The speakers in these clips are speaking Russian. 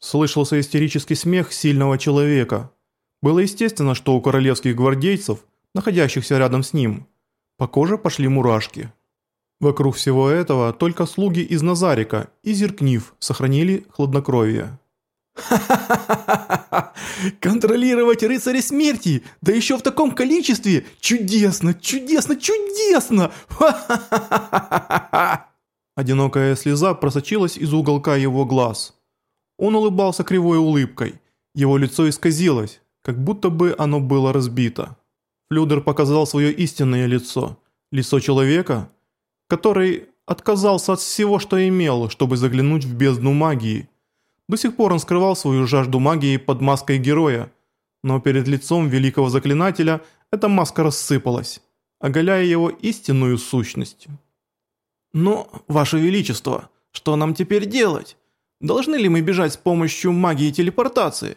Слышался истерический смех сильного человека. Было естественно, что у королевских гвардейцев, находящихся рядом с ним, по коже пошли мурашки. Вокруг всего этого только слуги из Назарика и Зеркнив сохранили хладнокровие. «Ха-ха-ха! Контролировать рыцаря смерти! Да еще в таком количестве! Чудесно! Чудесно! Чудесно! Ха-ха-ха-ха!» Одинокая слеза просочилась из уголка его глаз. Он улыбался кривой улыбкой. Его лицо исказилось, как будто бы оно было разбито. Флюдер показал свое истинное лицо. Лицо человека, который отказался от всего, что имел, чтобы заглянуть в бездну магии. До сих пор он скрывал свою жажду магии под маской героя, но перед лицом великого заклинателя эта маска рассыпалась, оголяя его истинную сущность. «Но, Ваше Величество, что нам теперь делать? Должны ли мы бежать с помощью магии телепортации?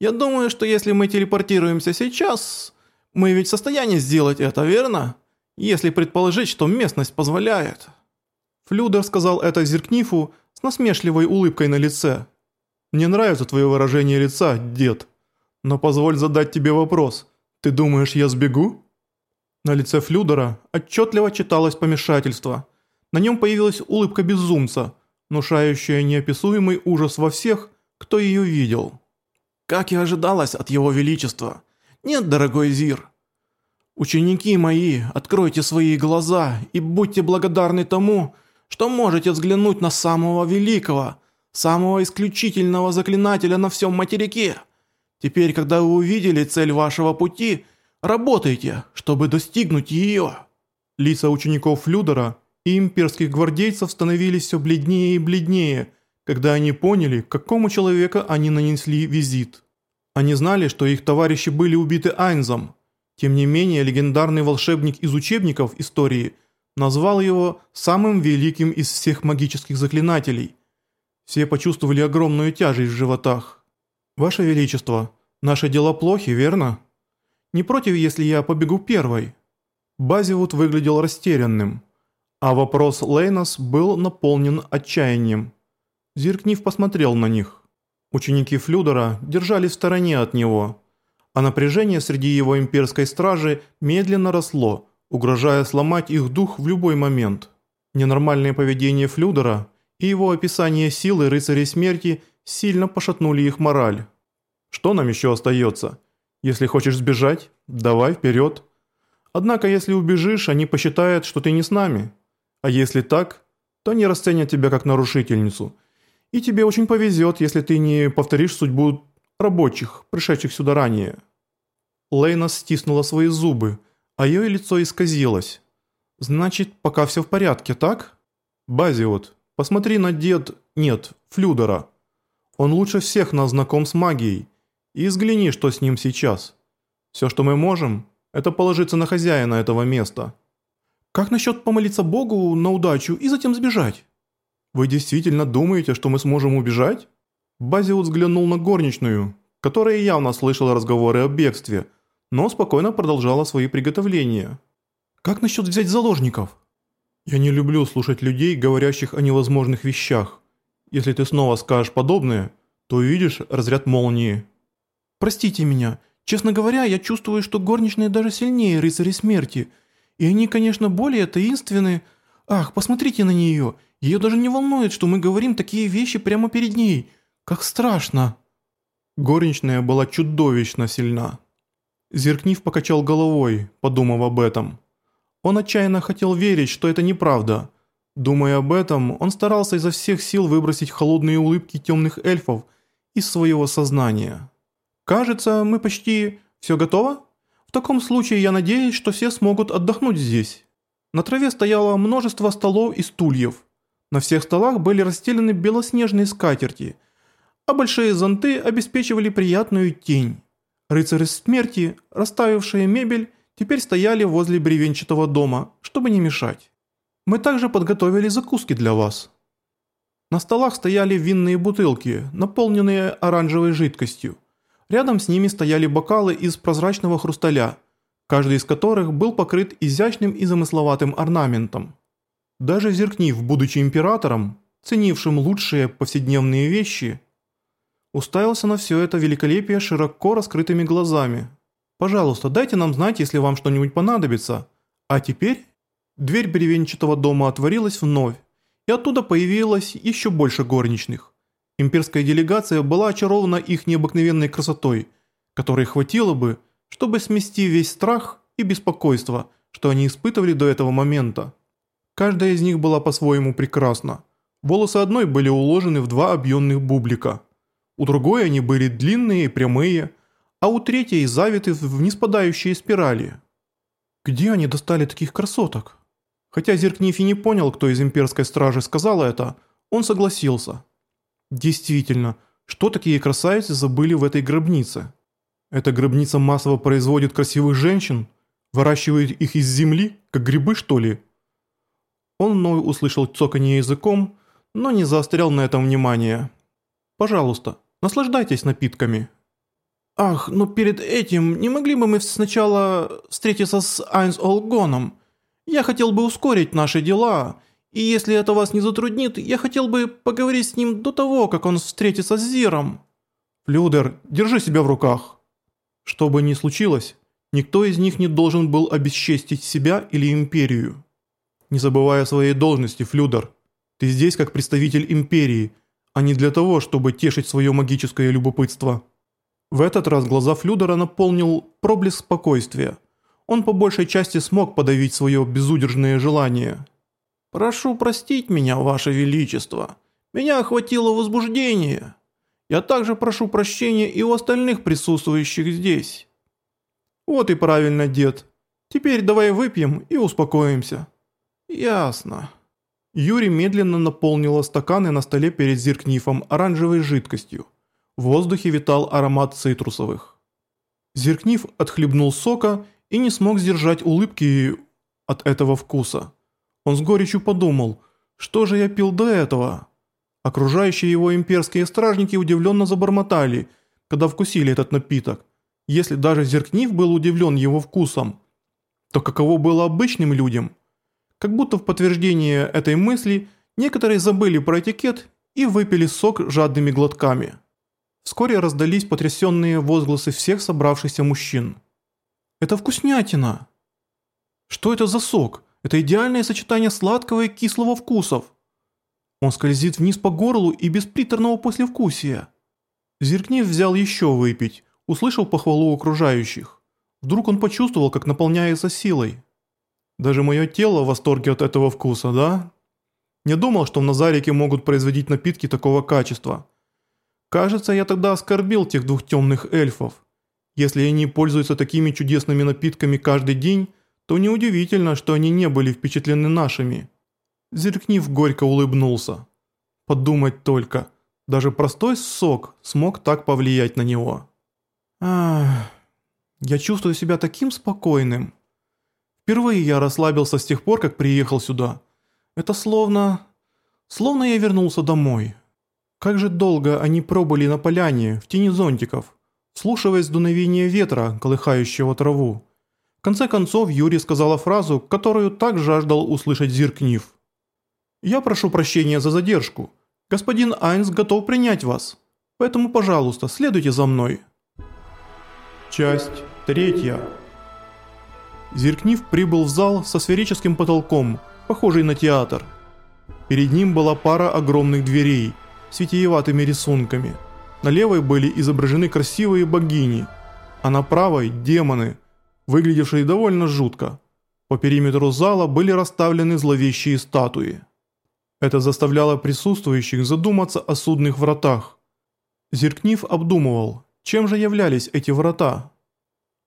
Я думаю, что если мы телепортируемся сейчас, мы ведь в состоянии сделать это, верно? Если предположить, что местность позволяет». Флюдер сказал это Зеркнифу с насмешливой улыбкой на лице. «Мне нравится твое выражение лица, дед. Но позволь задать тебе вопрос. Ты думаешь, я сбегу?» На лице Флюдера отчетливо читалось помешательство. На нем появилась улыбка безумца – внушающая неописуемый ужас во всех, кто ее видел. «Как и ожидалось от его величества. Нет, дорогой Зир. Ученики мои, откройте свои глаза и будьте благодарны тому, что можете взглянуть на самого великого, самого исключительного заклинателя на всем материке. Теперь, когда вы увидели цель вашего пути, работайте, чтобы достигнуть ее». Лица учеников Флюдера и имперских гвардейцев становились все бледнее и бледнее, когда они поняли, какому человеку они нанесли визит. Они знали, что их товарищи были убиты Айнзом. Тем не менее, легендарный волшебник из учебников истории назвал его самым великим из всех магических заклинателей. Все почувствовали огромную тяжесть в животах. «Ваше Величество, наши дела плохи, верно? Не против, если я побегу первой?» Базивуд выглядел растерянным. А вопрос Лейнос был наполнен отчаянием. Зиркнив посмотрел на них. Ученики Флюдера держались в стороне от него, а напряжение среди его имперской стражи медленно росло, угрожая сломать их дух в любой момент. Ненормальное поведение Флюдера и его описание силы рыцарей смерти сильно пошатнули их мораль. Что нам еще остается? Если хочешь сбежать, давай вперед. Однако если убежишь, они посчитают, что ты не с нами. А если так, то они расценят тебя как нарушительницу. И тебе очень повезет, если ты не повторишь судьбу рабочих, пришедших сюда ранее». Лейна стиснула свои зубы, а ее лицо исказилось. «Значит, пока все в порядке, так?» «Базиот, посмотри на дед... Нет, Флюдера. Он лучше всех нас знаком с магией. И взгляни, что с ним сейчас. Все, что мы можем, это положиться на хозяина этого места». Как насчет помолиться Богу на удачу и затем сбежать? Вы действительно думаете, что мы сможем убежать? Базиут взглянул на горничную, которая явно слышала разговоры о бегстве, но спокойно продолжала свои приготовления. Как насчет взять заложников? Я не люблю слушать людей, говорящих о невозможных вещах. Если ты снова скажешь подобное, то увидишь разряд молнии. Простите меня. Честно говоря, я чувствую, что горничные даже сильнее рыцари смерти – и они, конечно, более таинственны. Ах, посмотрите на нее. Ее даже не волнует, что мы говорим такие вещи прямо перед ней. Как страшно». Горничная была чудовищно сильна. Зеркнив покачал головой, подумав об этом. Он отчаянно хотел верить, что это неправда. Думая об этом, он старался изо всех сил выбросить холодные улыбки темных эльфов из своего сознания. «Кажется, мы почти... Все готово?» В таком случае я надеюсь, что все смогут отдохнуть здесь. На траве стояло множество столов и стульев. На всех столах были расстелены белоснежные скатерти, а большие зонты обеспечивали приятную тень. Рыцари смерти, расставившие мебель, теперь стояли возле бревенчатого дома, чтобы не мешать. Мы также подготовили закуски для вас. На столах стояли винные бутылки, наполненные оранжевой жидкостью. Рядом с ними стояли бокалы из прозрачного хрусталя, каждый из которых был покрыт изящным и замысловатым орнаментом. Даже Зеркнив, будучи императором, ценившим лучшие повседневные вещи, Уставился на все это великолепие широко раскрытыми глазами. «Пожалуйста, дайте нам знать, если вам что-нибудь понадобится. А теперь...» Дверь бревенчатого дома отворилась вновь, и оттуда появилось еще больше горничных. Имперская делегация была очарована их необыкновенной красотой, которой хватило бы, чтобы смести весь страх и беспокойство, что они испытывали до этого момента. Каждая из них была по-своему прекрасна. Волосы одной были уложены в два объемных бублика. У другой они были длинные и прямые, а у третьей завиты в неспадающие спирали. Где они достали таких красоток? Хотя Зеркнифи не понял, кто из имперской стражи сказал это, он согласился. Действительно, что такие красавицы забыли в этой гробнице? Эта гробница массово производит красивых женщин? Выращивает их из земли, как грибы что ли? Он вновь услышал цоканье языком, но не заострял на этом внимание. «Пожалуйста, наслаждайтесь напитками». «Ах, но перед этим не могли бы мы сначала встретиться с Айнс Олгоном? Я хотел бы ускорить наши дела, и если это вас не затруднит, я хотел бы поговорить с ним до того, как он встретится с Зиром». «Флюдер, держи себя в руках». Что бы ни случилось, никто из них не должен был обесчестить себя или империю. Не забывая о своей должности, Флюдер. Ты здесь как представитель империи, а не для того, чтобы тешить свое магическое любопытство. В этот раз глаза Флюдера наполнил проблеск спокойствия. Он по большей части смог подавить свое безудержное желание. «Прошу простить меня, Ваше Величество. Меня охватило возбуждение. Я также прошу прощения и у остальных присутствующих здесь». «Вот и правильно, дед. Теперь давай выпьем и успокоимся». «Ясно». Юрий медленно наполнила стаканы на столе перед Зиркнифом оранжевой жидкостью. В воздухе витал аромат цитрусовых. Зиркниф отхлебнул сока и не смог сдержать улыбки от этого вкуса. Он с горечью подумал, что же я пил до этого? Окружающие его имперские стражники удивленно забормотали, когда вкусили этот напиток. Если даже Зеркнив был удивлен его вкусом, то каково было обычным людям – как будто в подтверждение этой мысли некоторые забыли про этикет и выпили сок жадными глотками. Вскоре раздались потрясенные возгласы всех собравшихся мужчин. «Это вкуснятина!» «Что это за сок? Это идеальное сочетание сладкого и кислого вкусов!» Он скользит вниз по горлу и без приторного послевкусия. Зеркнив взял еще выпить, услышал похвалу окружающих. Вдруг он почувствовал, как наполняется силой. Даже мое тело в восторге от этого вкуса, да? Не думал, что в Назарике могут производить напитки такого качества. Кажется, я тогда оскорбил тех двух темных эльфов. Если они пользуются такими чудесными напитками каждый день, то неудивительно, что они не были впечатлены нашими. Зеркнив горько улыбнулся. Подумать только, даже простой сок смог так повлиять на него. Ах, я чувствую себя таким спокойным. Впервые я расслабился с тех пор, как приехал сюда. Это словно... Словно я вернулся домой. Как же долго они пробыли на поляне, в тени зонтиков, слушаясь дуновение ветра, колыхающего траву. Конце концов Юрий сказала фразу, которую так жаждал услышать Зиркнив. «Я прошу прощения за задержку. Господин Айнс готов принять вас. Поэтому, пожалуйста, следуйте за мной». Часть третья. Зеркнив прибыл в зал со сферическим потолком, похожий на театр. Перед ним была пара огромных дверей с витиеватыми рисунками. На левой были изображены красивые богини, а на правой – демоны, выглядевшие довольно жутко. По периметру зала были расставлены зловещие статуи. Это заставляло присутствующих задуматься о судных вратах. Зеркнив обдумывал, чем же являлись эти врата.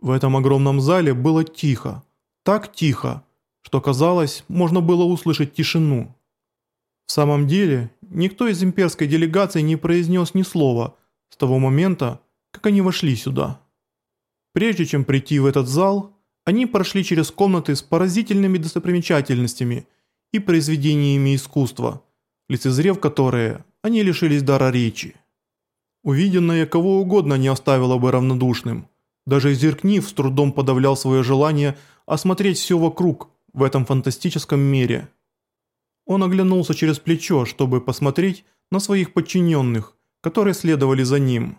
В этом огромном зале было тихо, так тихо, что казалось, можно было услышать тишину. В самом деле, никто из имперской делегации не произнес ни слова с того момента, как они вошли сюда. Прежде чем прийти в этот зал, они прошли через комнаты с поразительными достопримечательностями и произведениями искусства, лицезрев которые, они лишились дара речи. Увиденное кого угодно не оставило бы равнодушным – даже Зеркнив с трудом подавлял свое желание осмотреть все вокруг в этом фантастическом мире. Он оглянулся через плечо, чтобы посмотреть на своих подчиненных, которые следовали за ним.